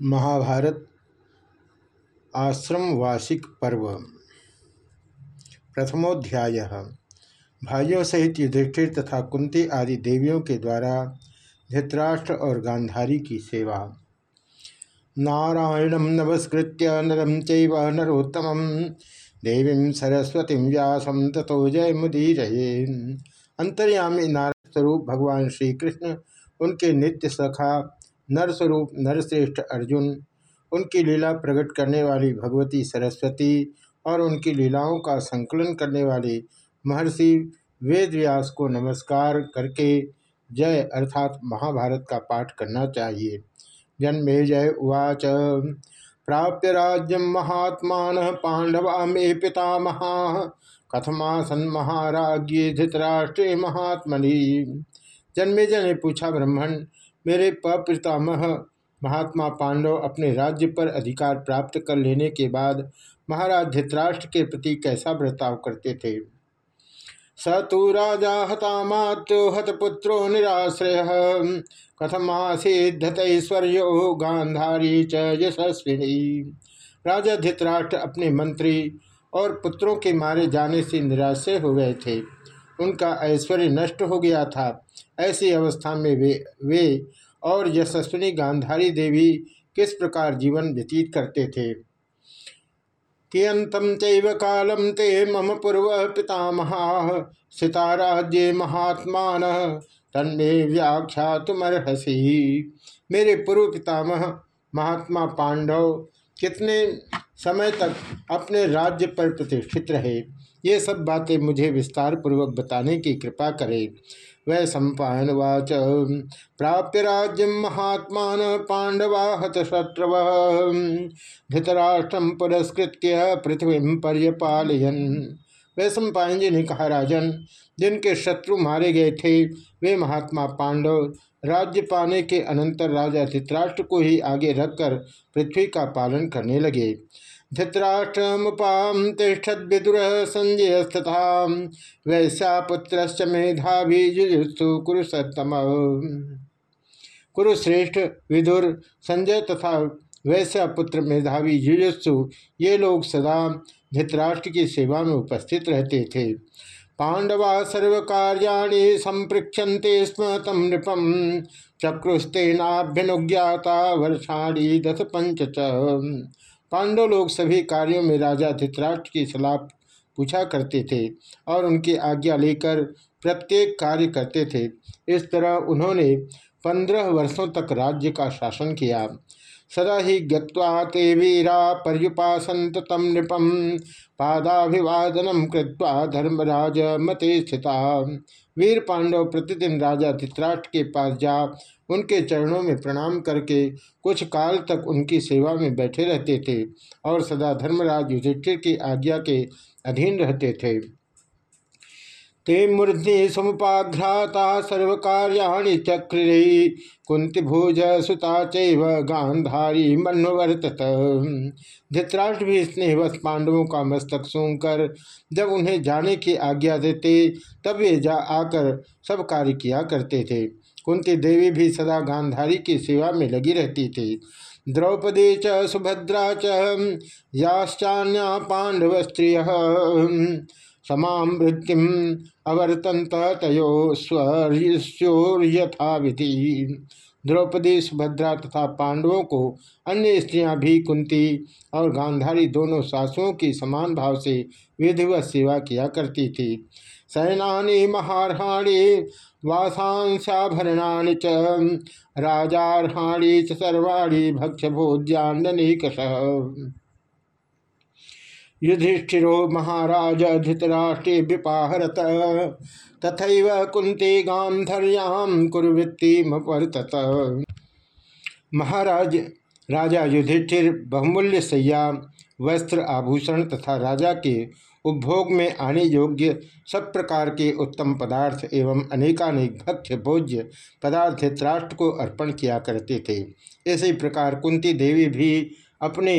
महाभारत आश्रम वार्षिक पर्व। प्रथमोध्याय। भाइयों सहित युधिष्ठिर तथा कुंती आदि देवियों के द्वारा धृतराष्ट्र और गांधारी की सेवा। नारायणम नमस्कृत्य नरम चैव नरोत्तम। देवी सरस्वती व्यासम तथो जय मुदीर अंतर्यामी नारायण स्वरूप भगवान श्री कृष्ण उनके नित्य सखा नरस्वरूप नरश्रेष्ठ अर्जुन, उनकी लीला प्रकट करने वाली भगवती सरस्वती और उनकी लीलाओं का संकलन करने वाले महर्षि वेदव्यास को नमस्कार करके जय अर्थात महाभारत का पाठ करना चाहिए। जन्मे जय उवाच। प्राप्य राज्यम महात्मा पांडवा मे पितामहा कथमासन महाराज्य धृतराष्ट्रे महात्मनि। जन्मे जय ने पूछा ब्राह्मण मेरे पपितामह महात्मा पांडव अपने राज्य पर अधिकार प्राप्त कर लेने के बाद महाराज धृतराष्ट्र के प्रति कैसा बर्ताव करते थे? स तो राजा हतामात्यो हतपुत्रो निराश्रय। कथम कथमासीधतैश्वर्यो गांधारी च यशस्विनी। राजा धृतराष्ट्र अपने मंत्री और पुत्रों के मारे जाने से निराश्रय हो गए थे। उनका ऐश्वर्य नष्ट हो गया था। ऐसी अवस्था में वे वे और यशस्विनी गांधारी देवी किस प्रकार जीवन व्यतीत करते थे? कियंतम चैव कालम ते मम पूर्व पितामहा सिताराज्य महात्मा तन्मे व्याख्या तुमर्हसी मेरे पूर्व पितामह, महात्मा पांडव, कितने समय तक अपने राज्य पर प्रतिष्ठित रहे? ये सब बातें मुझे विस्तार पूर्वक बताने की कृपा करें। वै सम्पावाच प्राप्य राज्य महात्मा पांडवा हतशत्रव धृतराष्ट्रम पुरस्कृत पृथ्वी पर्यपालयन। वै सम्पायन जी ने कहा, राजन, जिनके शत्रु मारे गए थे, वे महात्मा पांडव राज्य पाने के अनंतर राजा धृतराष्ट्र को ही आगे रखकर पृथ्वी का पालन करने लगे। धृतराष्ट्रमुपाम तिष्ठद विदुर संजय मेधावी कुरुसतम कुरुश्रेष्ठ विदुर संजय तथा वैश्यापुत्र मेधावी जुजुत्सु ये लोग सदा धृतराष्ट्र की सेवा में उपस्थित रहते थे। पांडवा सर्व कार्याणि संपृक्षन्ते स्म तम नृपम चक्रुस्तेनाभ्यनुज्ञाता वर्षाणी दस पंच पांडव लोग सभी कार्यों में राजा धित्राष्ट्र की सलाह पूछा करते थे और उनकी आज्ञा लेकर प्रत्येक कार्य करते थे। इस तरह उन्होंने पंद्रह वर्षों तक राज्य का शासन किया। सदा ही गत्वा ते वीरा पर्युपासंत तम नृपम पादाभिवादनम कृत्वा धर्मराज मते स्थिता। वीर पांडव प्रतिदिन राजा धित्राष्ट्र के पास जा, उनके चरणों में प्रणाम करके कुछ काल तक उनकी सेवा में बैठे रहते थे और सदा धर्मराज युधिष्ठिर की आज्ञा के अधीन रहते थे। ते मूर्धि समुपाघ्राता सर्व कार्याणि चक्रे कुंती भोज सुता चैव गांधारी मनवर्तत धृतराष्ट्र भी स्नेहवश पांडवों का मस्तक सूंघकर जब उन्हें जाने की आज्ञा देते, तब वे जा आकर सब कार्य किया करते थे। कुंती देवी भी सदा गांधारी की सेवा में लगी रहती थी। द्रौपदी च, सुभद्रा च, याश्चान्या पांडव स्त्रिय। समाम वृत्तिम अवर्तंत तयो स्वयथा विधि द्रौपदी सुभद्रा तथा पांडवों को अन्य स्त्रियाँ भी कुंती और गांधारी दोनों सासुओं की समान भाव से विधिवत सेवा किया करती थी। सैनानी, महारहाणी वासांसाभरणानि च, राजारहाणी च सर्वाणी भक्ष्य भोज्यान्निकष युधिष्ठिरो महाराज धृतराष्ट्रे विपाहरत। तथा कुंती गांधर्याम कुरुवृत्तिमर्तत महाराज, राजा युधिष्ठिर, बहुमूल्य सैया वस्त्र आभूषण तथा राजा के उपभोग में आने योग्य सब प्रकार के उत्तम पदार्थ एवं अनेकानेक भक्ष्य भोज्य पदार्थ त्राष्ट्र को अर्पण किया करते थे। इसी प्रकार कुंती देवी भी अपने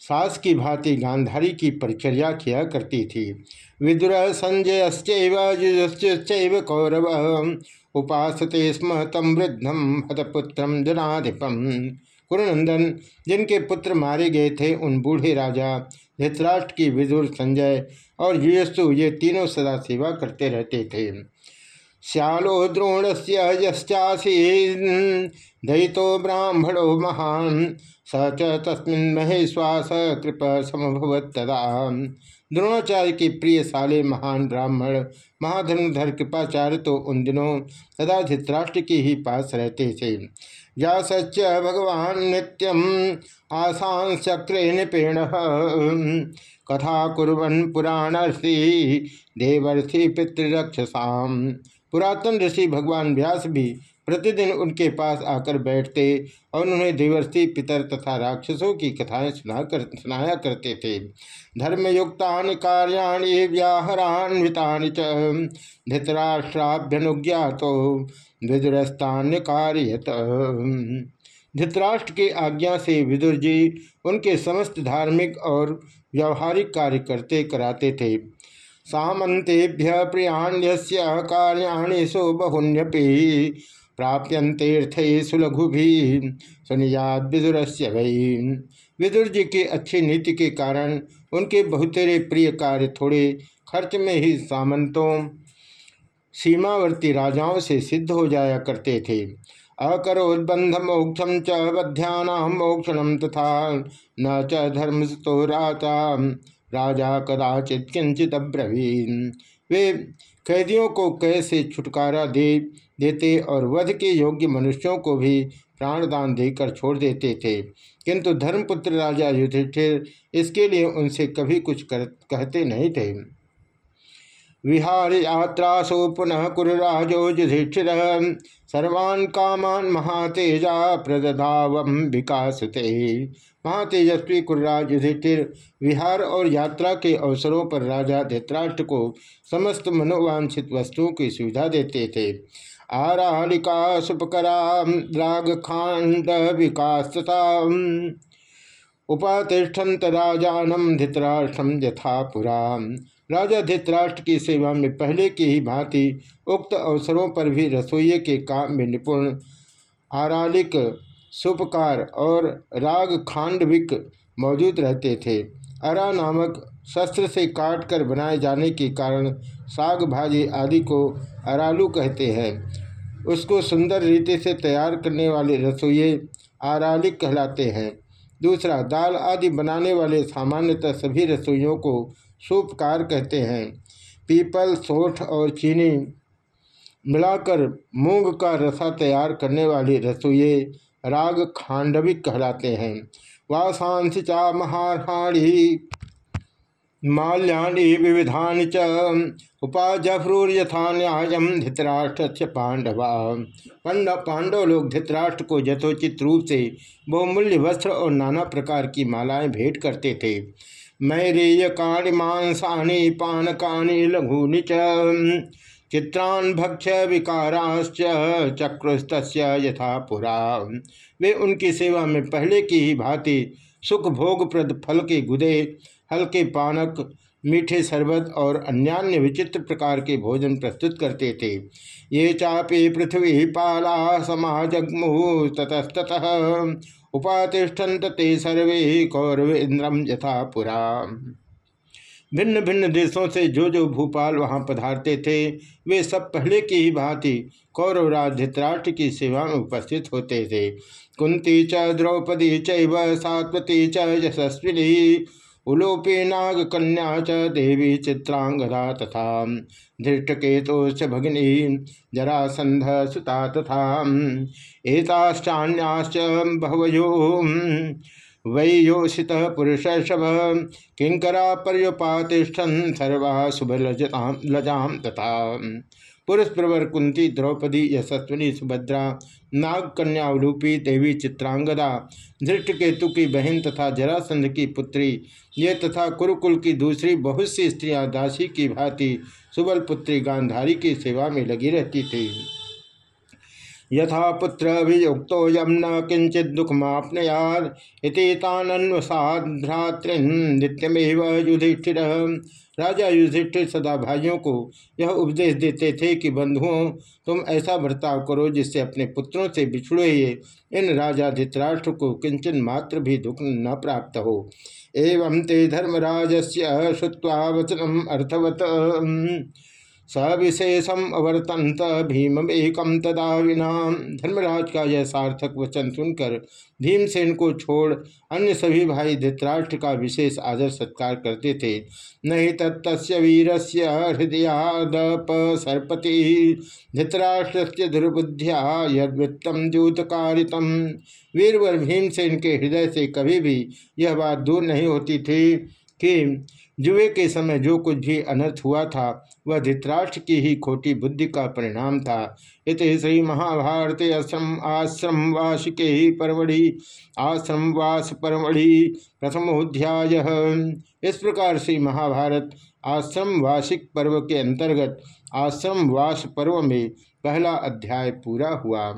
सास की भांति गांधारी की परिचर्या किया करती थी। विदुर संजय कौरव, उपासते स्म तम वृद्धम हतपुत्रम जनाधिपम कुरुनंदन, जिनके पुत्र मारे गए थे, उन बूढ़े राजा धृतराष्ट्र की विदुर संजय और युयस्तु ये तीनों सदा सेवा करते रहते थे। श्यालो द्रोण से दयितो ब्राह्मणो महान, स च तस्मिन् महेश्वास कृप समभवत तदा। द्रोणाचार्य के प्रिय साले महान ब्राह्मण महाधनुधर कृपाचार्य तो उन दिनों सदा धृतराष्ट्र के ही पास रहते थे। या सच भगवान नित्यम आसान चक्र निपेण कथा कुरन पुराणर्थी देवर्षि पितृरक्षसाम। पुरातन ऋषि भगवान व्यास भी प्रतिदिन उनके पास आकर बैठते और उन्हें देवर्षि पितर तथा राक्षसों की कथाएँ सुना कर, सुनाया करते थे। धर्मयुक्ता कार्याणि व्याहरान्विता च। धृतराष्ट्राभ्यनुज्ञा तो विदुरस्तान्य कार्यत। धृतराष्ट्र की आज्ञा से विदुर जी उनके समस्त धार्मिक और व्यवहारिक कार्य करते, कराते थे। सामंतेभ्य प्रियाण्य कार्याणि सो बहुन्यपि प्राप्यंतीर्थ सुलघु भी सुनियाद विदुर वही विदुर जी की अच्छी नीति के कारण उनके बहुतेरे प्रिय कार्य थोड़े खर्च में ही सामंतों, सीमावर्ती राजाओं से सिद्ध हो जाया करते थे। अकरोद्बंध मोक्षम च बध्याना मोक्षण तथा न च धर्म तो राजा राजा कदाचित किंचित अब्रवीन। वे कैदियों को कैसे छुटकारा दे देते और वध के योग्य मनुष्यों को भी प्राणदान देकर छोड़ देते थे। किंतु धर्मपुत्र राजा युधिष्ठिर इसके लिए उनसे कभी कुछ कर, कहते नहीं थे। विहार यात्रासु पुनः कुरराजो युधिष्ठिर सर्वान् कामान महातेजा प्रदधावम विकास महातेजस्वी कुर्राज युधिष्ठिर, विहार और यात्रा के अवसरों पर राजा धृतराष्ट्र को समस्त मनोवांछित वस्तुओं की सुविधा देते थे। आरालिका सुपकरा द्राग खांड विकास तथा उपातिष्ठंत राजानम धृतराष्ट्रम यथा पुरा। राजा धृतराष्ट्र की सेवा में पहले की ही भांति उक्त अवसरों पर भी रसोई के काम में निपुण आरालिक सुपकार और राग खांडविक मौजूद रहते थे। अरा नामक शस्त्र से काट कर बनाए जाने के कारण साग भाजी आदि को अरालू कहते हैं। उसको सुंदर रीति से तैयार करने वाले रसोई आरालिक कहलाते हैं। दूसरा, दाल आदि बनाने वाले सामान्यतः सभी रसोइयों को सूपकार कहते हैं। पीपल, सोठ और चीनी मिलाकर मूंग का रसा तैयार करने वाली रसोई राग खांडविक कहलाते हैं। वासांसी चा महारहाणी माल्याणी विविधानि च उपाजफ्रूर्यथा न्यायम धृतराष्ट्र पांडवा। पंड पांडव लोग धृतराष्ट्र को यथोचित रूप से बहुमूल्य वस्त्र और नाना प्रकार की मालाएँ भेंट करते थे। मैरेय काणी मांसानि पानकानि लघुनि च। चित्रान भक्ष विकाराश्च चक्रुस्त यथा पुरा। वे उनकी सेवा में पहले की ही भांति सुख भोगप्रद फल के गुदे, हल्के पानक, मीठे शरबत और अन्यान्य विचित्र प्रकार के भोजन प्रस्तुत करते थे। ये चापे पृथ्वी पाला समाजगमु ततस्तः उपातिष्ठन्त ते सर्वे कौरव इंद्रम यथा पुरा। भिन्न भिन्न देशों से जो जो भूपाल वहाँ पधारते थे, वे सब पहले की ही भांति कौरवराज धृतराष्ट्र की सेवा में उपस्थित होते थे। कुंती च, द्रौपदी चैव सात्वती च, यशस्विनी, उलोपी नाग कन्या च, देवी चित्रांगदा तथा धृष्टकेतो च भगिनी जरासंध सुता तथा एताश्चान्याश्च बहवयो। वै योषित पुरुष किंकरा पर्युपातिष्ठन सर्वा शुभ लजाम तथा। पुरुष प्रवर कुंती द्रौपदी, यशस्विनी, सुभद्रा नाग कन्या देवी चित्रांगदा धृष्टकेतु की बहन तथा जरासंध की पुत्री, ये तथा कुरुकुल की दूसरी बहुत सी स्त्रियाँ, दासी की भांति, सुबल पुत्री, गांधारी की सेवा में लगी रहती थी। यथा पुत्र अभियुक्तोयम न किंचित दुखमापनयाद इति तानन्वसाद भ्रातृन राजा युधिष्ठिर सदा भाइयों को यह उपदेश देते थे कि, बंधुओं, तुम ऐसा बर्ताव करो जिससे अपने पुत्रों से बिछुड़े हुए इन राजा धित्राष्ट्र को किंचन मात्र भी दुख न प्राप्त हो। एवं ते धर्मराज से श्रुवा वचनम अर्थवत। सविशेषम अवर्तंत भीम एकम तदा विना धर्मराज का यह सार्थक वचन सुनकर भीमसेन को छोड़ अन्य सभी भाई धृतराष्ट्र का विशेष आदर सत्कार करते थे। नहीं तत्त वीर से हृदयादप सर्पति। धृतराष्ट्र से दुर्बुद्धिया यदृत्तम द्यूतकारितम। वीरवर भीमसेन के हृदय से कभी भी यह बात दूर नहीं होती थी कि जुए के समय जो कुछ भी अनर्थ हुआ था, वह धृतराष्ट्र की ही खोटी बुद्धि का परिणाम था। इत श्री महाभारत आश्रम आश्रम वासिके ही परमढ़ि आश्रम वास परमढ़ि प्रथमोध्याय इस प्रकार से महाभारत आश्रम वासिक पर्व के अंतर्गत आश्रम वास पर्व में पहला अध्याय पूरा हुआ।